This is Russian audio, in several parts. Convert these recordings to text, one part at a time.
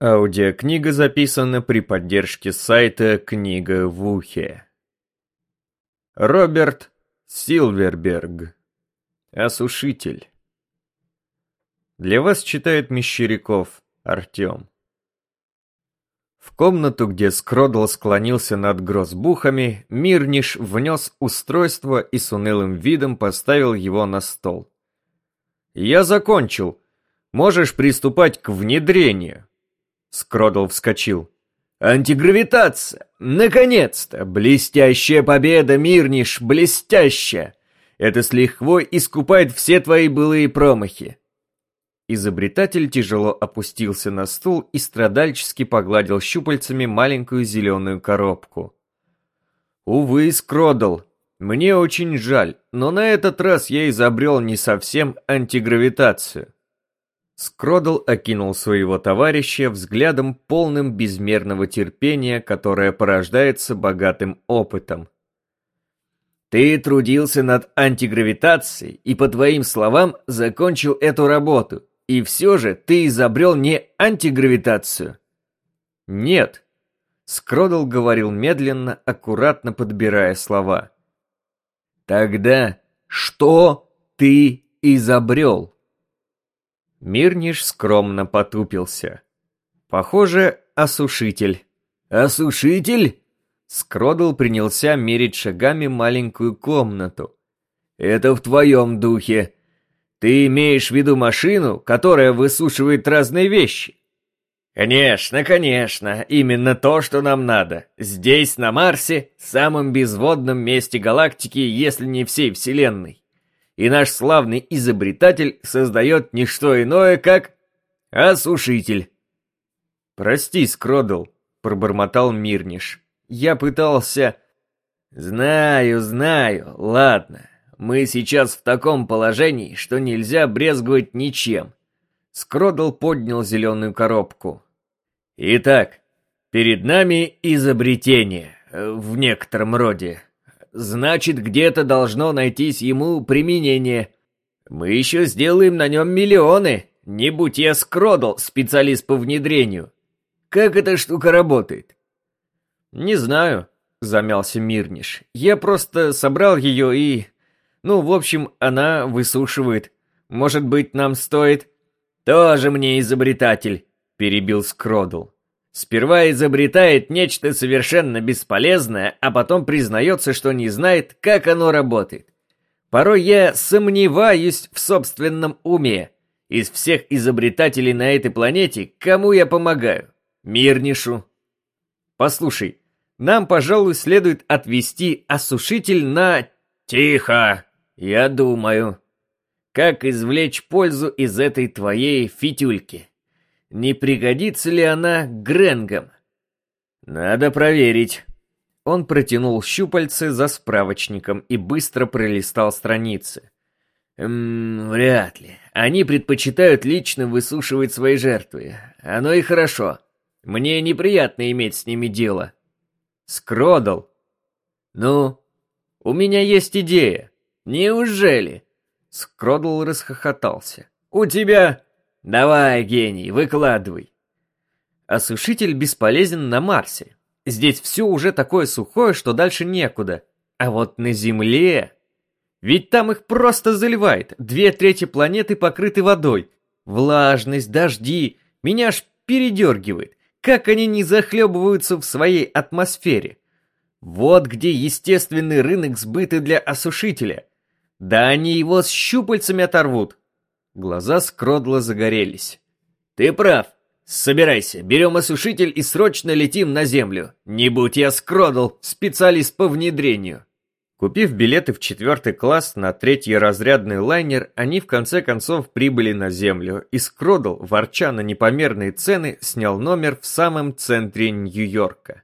Аудиокнига записана при поддержке сайта «Книга в ухе». Роберт Силверберг. Осушитель. Для вас читает Мещеряков Артем. В комнату, где Скродл склонился над грозбухами, Мирниш внес устройство и с унылым видом поставил его на стол. «Я закончил. Можешь приступать к внедрению». Скродл вскочил. «Антигравитация! Наконец-то! Блестящая победа, Мирниш, блестящая! Это с лихвой искупает все твои былые промахи!» Изобретатель тяжело опустился на стул и страдальчески погладил щупальцами маленькую зеленую коробку. «Увы, Скродл, мне очень жаль, но на этот раз я изобрел не совсем антигравитацию. Скродл окинул своего товарища взглядом полным безмерного терпения, которое порождается богатым опытом. «Ты трудился над антигравитацией и, по твоим словам, закончил эту работу, и все же ты изобрел не антигравитацию». «Нет», — Скродл говорил медленно, аккуратно подбирая слова. «Тогда что ты изобрел?» Мирниш скромно потупился. Похоже, осушитель. Осушитель? Скродл принялся мерить шагами маленькую комнату. Это в твоем духе. Ты имеешь в виду машину, которая высушивает разные вещи? Конечно, конечно, именно то, что нам надо. Здесь, на Марсе, самом безводном месте галактики, если не всей Вселенной и наш славный изобретатель создает не что иное, как осушитель. «Прости, Скродл», — пробормотал Мирниш. «Я пытался...» «Знаю, знаю, ладно. Мы сейчас в таком положении, что нельзя брезговать ничем». Скродл поднял зеленую коробку. «Итак, перед нами изобретение, в некотором роде. Значит, где-то должно найтись ему применение. Мы еще сделаем на нем миллионы. Не будь я скродл, специалист по внедрению. Как эта штука работает? Не знаю, замялся Мирниш. Я просто собрал ее и... Ну, в общем, она высушивает. Может быть, нам стоит... Тоже мне изобретатель, перебил Скродл. Сперва изобретает нечто совершенно бесполезное, а потом признается, что не знает, как оно работает. Порой я сомневаюсь в собственном уме. Из всех изобретателей на этой планете, кому я помогаю? Мирнишу. Послушай, нам, пожалуй, следует отвести осушитель на... Тихо! Я думаю. Как извлечь пользу из этой твоей фитюльки? Не пригодится ли она Гренгам? Надо проверить. Он протянул щупальцы за справочником и быстро пролистал страницы. Эм, вряд ли. Они предпочитают лично высушивать свои жертвы. Оно и хорошо. Мне неприятно иметь с ними дело. Скродал. Ну, у меня есть идея. Неужели? Скродл расхохотался. У тебя Давай, гений, выкладывай. Осушитель бесполезен на Марсе. Здесь все уже такое сухое, что дальше некуда. А вот на Земле... Ведь там их просто заливает. Две трети планеты покрыты водой. Влажность, дожди. Меня аж передергивает. Как они не захлебываются в своей атмосфере. Вот где естественный рынок сбыта для осушителя. Да они его с щупальцами оторвут. Глаза Скродла загорелись. «Ты прав. Собирайся, берем осушитель и срочно летим на Землю. Не будь я Скродл, специалист по внедрению». Купив билеты в четвертый класс на третий разрядный лайнер, они в конце концов прибыли на Землю, и Скродл, ворча на непомерные цены, снял номер в самом центре Нью-Йорка.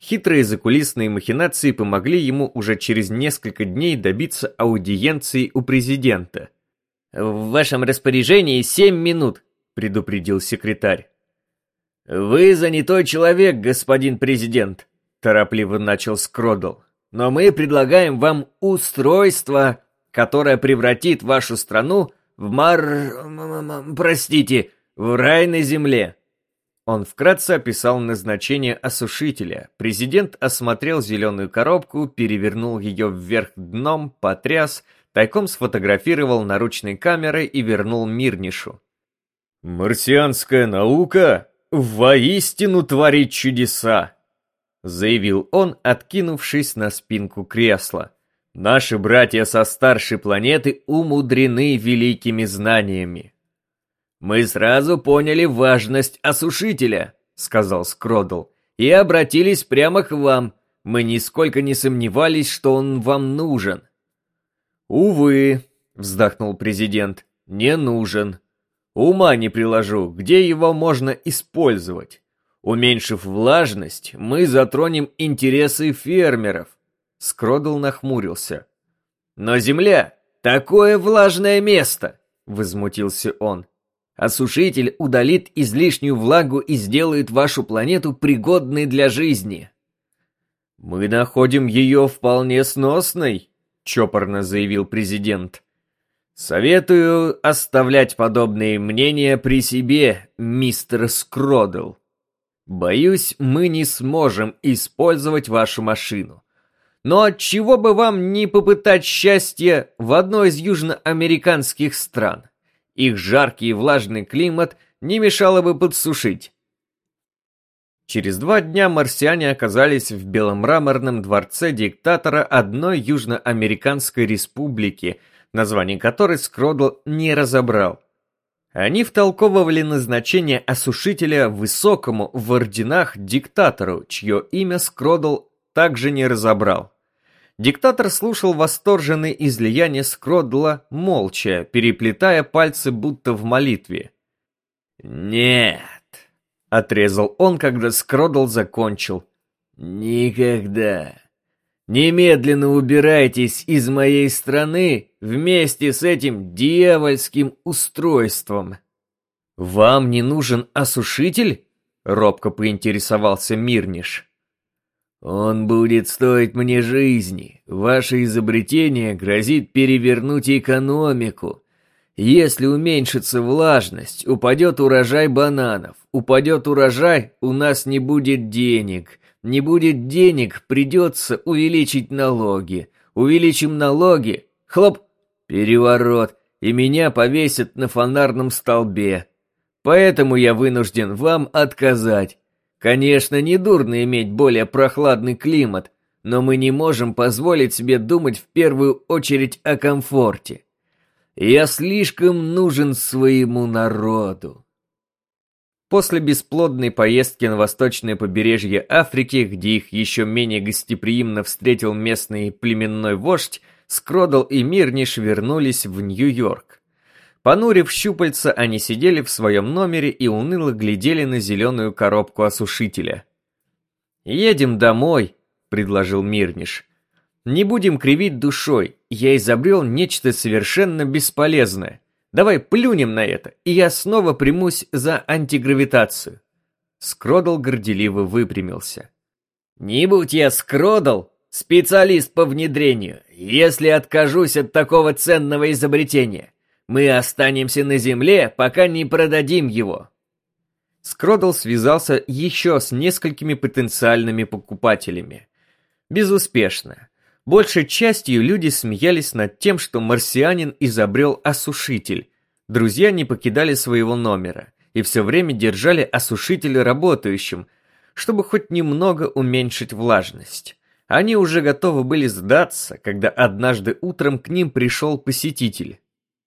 Хитрые закулисные махинации помогли ему уже через несколько дней добиться аудиенции у президента – «В вашем распоряжении семь минут», — предупредил секретарь. «Вы занятой человек, господин президент», — торопливо начал Скродл. «Но мы предлагаем вам устройство, которое превратит вашу страну в мар... простите, в рай на земле». Он вкратце описал назначение осушителя. Президент осмотрел зеленую коробку, перевернул ее вверх дном, потряс, тайком сфотографировал наручной камерой и вернул Мирнишу. «Марсианская наука воистину творит чудеса!» заявил он, откинувшись на спинку кресла. «Наши братья со старшей планеты умудрены великими знаниями. «Мы сразу поняли важность осушителя», — сказал Скродл, «и обратились прямо к вам. Мы нисколько не сомневались, что он вам нужен». «Увы», — вздохнул президент, — «не нужен. Ума не приложу, где его можно использовать. Уменьшив влажность, мы затронем интересы фермеров». Скродл нахмурился. «Но земля — такое влажное место!» — возмутился он. Осушитель удалит излишнюю влагу и сделает вашу планету пригодной для жизни. Мы находим ее вполне сносной, чопорно заявил президент. Советую оставлять подобные мнения при себе, мистер Скродл. Боюсь, мы не сможем использовать вашу машину. Но отчего бы вам не попытать счастье в одной из южноамериканских стран? Их жаркий и влажный климат не мешало бы подсушить. Через два дня марсиане оказались в беломраморном дворце диктатора одной южноамериканской республики, название которой Скродл не разобрал. Они втолковывали назначение осушителя высокому в орденах диктатору, чье имя Скродл также не разобрал. Диктатор слушал восторженные излияния Скродла молча, переплетая пальцы будто в молитве. «Нет», — отрезал он, когда Скродл закончил. «Никогда. Немедленно убирайтесь из моей страны вместе с этим дьявольским устройством». «Вам не нужен осушитель?» — робко поинтересовался Мирниш. «Он будет стоить мне жизни. Ваше изобретение грозит перевернуть экономику. Если уменьшится влажность, упадет урожай бананов. Упадет урожай, у нас не будет денег. Не будет денег, придется увеличить налоги. Увеличим налоги, хлоп, переворот, и меня повесят на фонарном столбе. Поэтому я вынужден вам отказать. Конечно, недурно иметь более прохладный климат, но мы не можем позволить себе думать в первую очередь о комфорте. Я слишком нужен своему народу. После бесплодной поездки на восточное побережье Африки, где их еще менее гостеприимно встретил местный племенной вождь, Скродл и Мирниш вернулись в Нью-Йорк. Понурив щупальца, они сидели в своем номере и уныло глядели на зеленую коробку осушителя. «Едем домой», — предложил Мирниш. «Не будем кривить душой, я изобрел нечто совершенно бесполезное. Давай плюнем на это, и я снова примусь за антигравитацию». Скродл горделиво выпрямился. «Не будь я Скродл, специалист по внедрению, если откажусь от такого ценного изобретения. Мы останемся на земле, пока не продадим его. Скродл связался еще с несколькими потенциальными покупателями. Безуспешно. Большей частью люди смеялись над тем, что марсианин изобрел осушитель. Друзья не покидали своего номера и все время держали осушитель работающим, чтобы хоть немного уменьшить влажность. Они уже готовы были сдаться, когда однажды утром к ним пришел посетитель.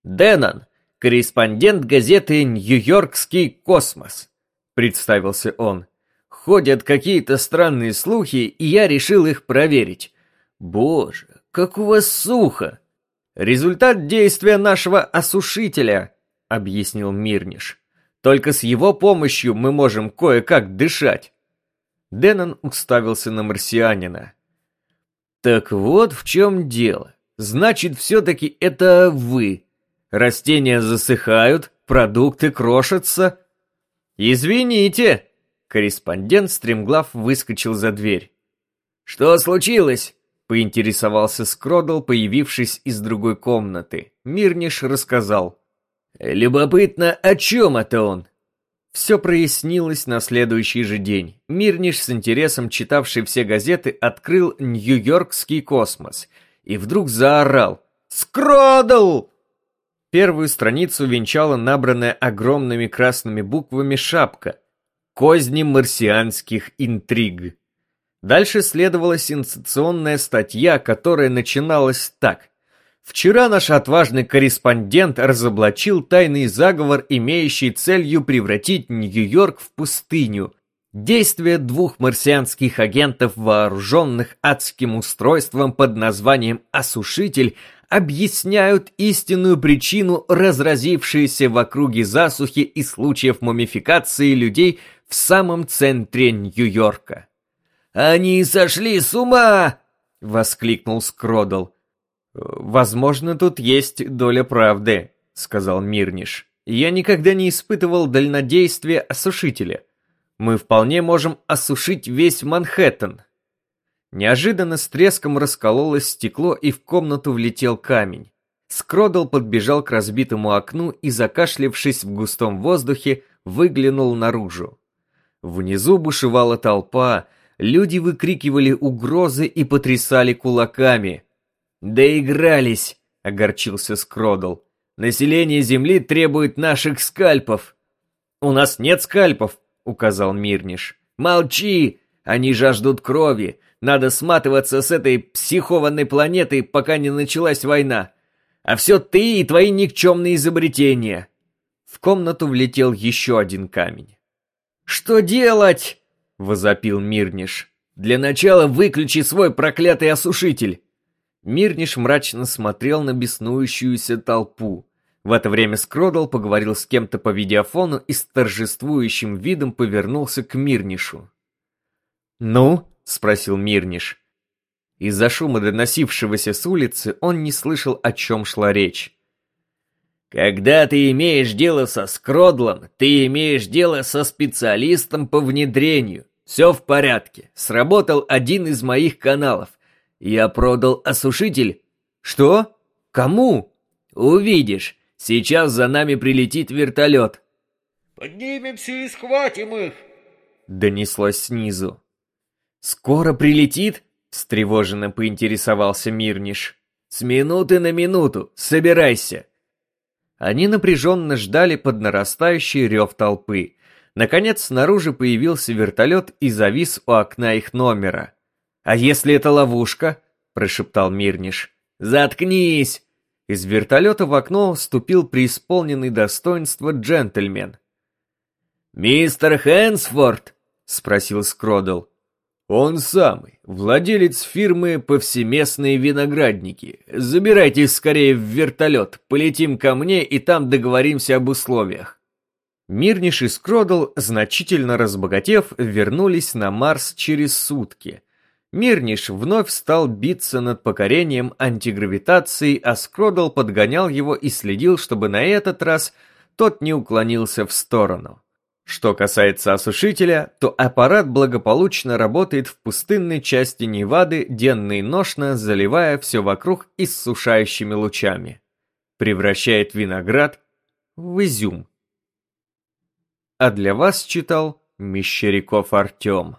Деннон, корреспондент газеты «Нью-Йоркский космос», — представился он. «Ходят какие-то странные слухи, и я решил их проверить. Боже, как у вас сухо!» «Результат действия нашего осушителя», — объяснил Мирниш. «Только с его помощью мы можем кое-как дышать». Деннон уставился на марсианина. «Так вот в чем дело. Значит, все-таки это вы, Растения засыхают, продукты крошатся. Извините, корреспондент стремглав выскочил за дверь. Что случилось? Поинтересовался Скродл, появившись из другой комнаты. Мирниш рассказал. Любопытно, о чем это он? Все прояснилось на следующий же день. Мирниш, с интересом читавший все газеты, открыл Нью-Йоркский космос и вдруг заорал «Скродл!». Первую страницу венчала набранная огромными красными буквами шапка «Козни марсианских интриг». Дальше следовала сенсационная статья, которая начиналась так. Вчера наш отважный корреспондент разоблачил тайный заговор, имеющий целью превратить Нью-Йорк в пустыню. Действия двух марсианских агентов, вооруженных адским устройством под названием «Осушитель», объясняют истинную причину разразившейся в округе засухи и случаев мумификации людей в самом центре Нью-Йорка. «Они сошли с ума!» — воскликнул Скродл. «Возможно, тут есть доля правды», — сказал Мирниш. «Я никогда не испытывал дальнодействия осушителя. Мы вполне можем осушить весь Манхэттен». Неожиданно с треском раскололось стекло, и в комнату влетел камень. Скродл подбежал к разбитому окну и, закашлявшись в густом воздухе, выглянул наружу. Внизу бушевала толпа, люди выкрикивали угрозы и потрясали кулаками — «Доигрались!» — огорчился Скродл. «Население Земли требует наших скальпов!» «У нас нет скальпов!» — указал Мирниш. «Молчи! Они жаждут крови! Надо сматываться с этой психованной планеты, пока не началась война! А все ты и твои никчемные изобретения!» В комнату влетел еще один камень. «Что делать?» — возопил Мирниш. «Для начала выключи свой проклятый осушитель!» Мирниш мрачно смотрел на беснующуюся толпу. В это время Скродл поговорил с кем-то по видеофону и с торжествующим видом повернулся к Мирнишу. «Ну?» — спросил Мирниш. Из-за шума, доносившегося с улицы, он не слышал, о чем шла речь. «Когда ты имеешь дело со Скродлом, ты имеешь дело со специалистом по внедрению. Все в порядке. Сработал один из моих каналов. Я продал осушитель. Что? Кому? Увидишь. Сейчас за нами прилетит вертолет. Поднимемся и схватим их. Донеслось снизу. Скоро прилетит? Встревоженно поинтересовался Мирниш. С минуты на минуту. Собирайся. Они напряженно ждали под нарастающий рев толпы. Наконец, снаружи появился вертолет и завис у окна их номера. «А если это ловушка?» – прошептал Мирниш. «Заткнись!» Из вертолета в окно вступил преисполненный достоинства джентльмен. «Мистер Хэнсфорд?» – спросил Скродл. «Он самый, владелец фирмы «Повсеместные виноградники». Забирайтесь скорее в вертолет, полетим ко мне и там договоримся об условиях». Мирниш и Скродл, значительно разбогатев, вернулись на Марс через сутки – Мирниш вновь стал биться над покорением антигравитации, а Скродл подгонял его и следил, чтобы на этот раз тот не уклонился в сторону. Что касается осушителя, то аппарат благополучно работает в пустынной части Невады денно и ношно, заливая все вокруг иссушающими лучами. Превращает виноград в изюм. А для вас читал Мещеряков Артем.